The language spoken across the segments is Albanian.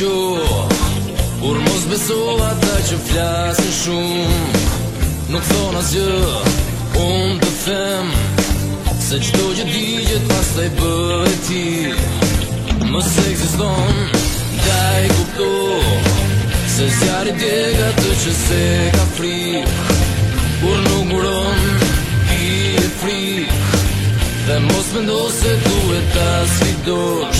që Kur mos besova ta që flasë shumë Nuk thonë asgjë, unë të them Se qdo që digjet pas të i bërë ti se existon da i kupto Se zjarë i tjega të që se ka frik Kur nuk muron, i e frik Dhe mos me ndo se duhet ta svidosh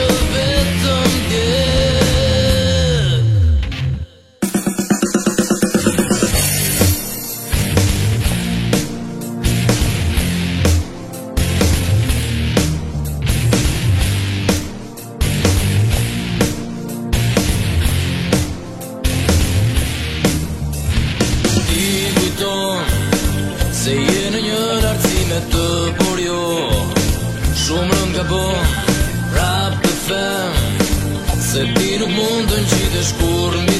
Se je në një lartësime të por jo Shumë rëm ka bo Rap të fem Se ti nuk mund të në qitë shkur në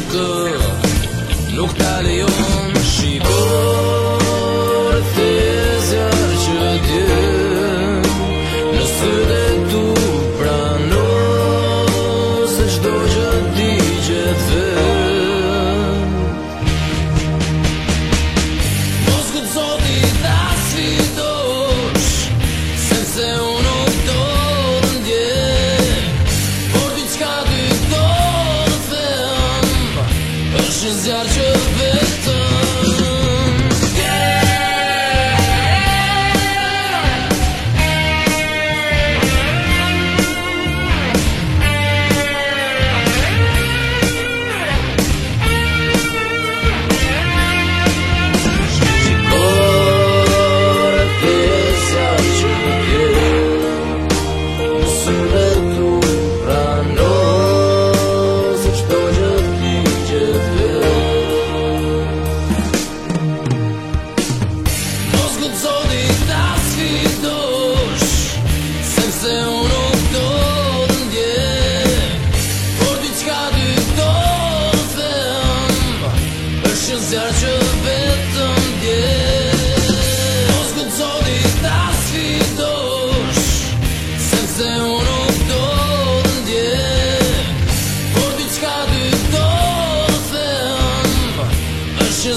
Oczy zjarczył być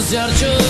zerčius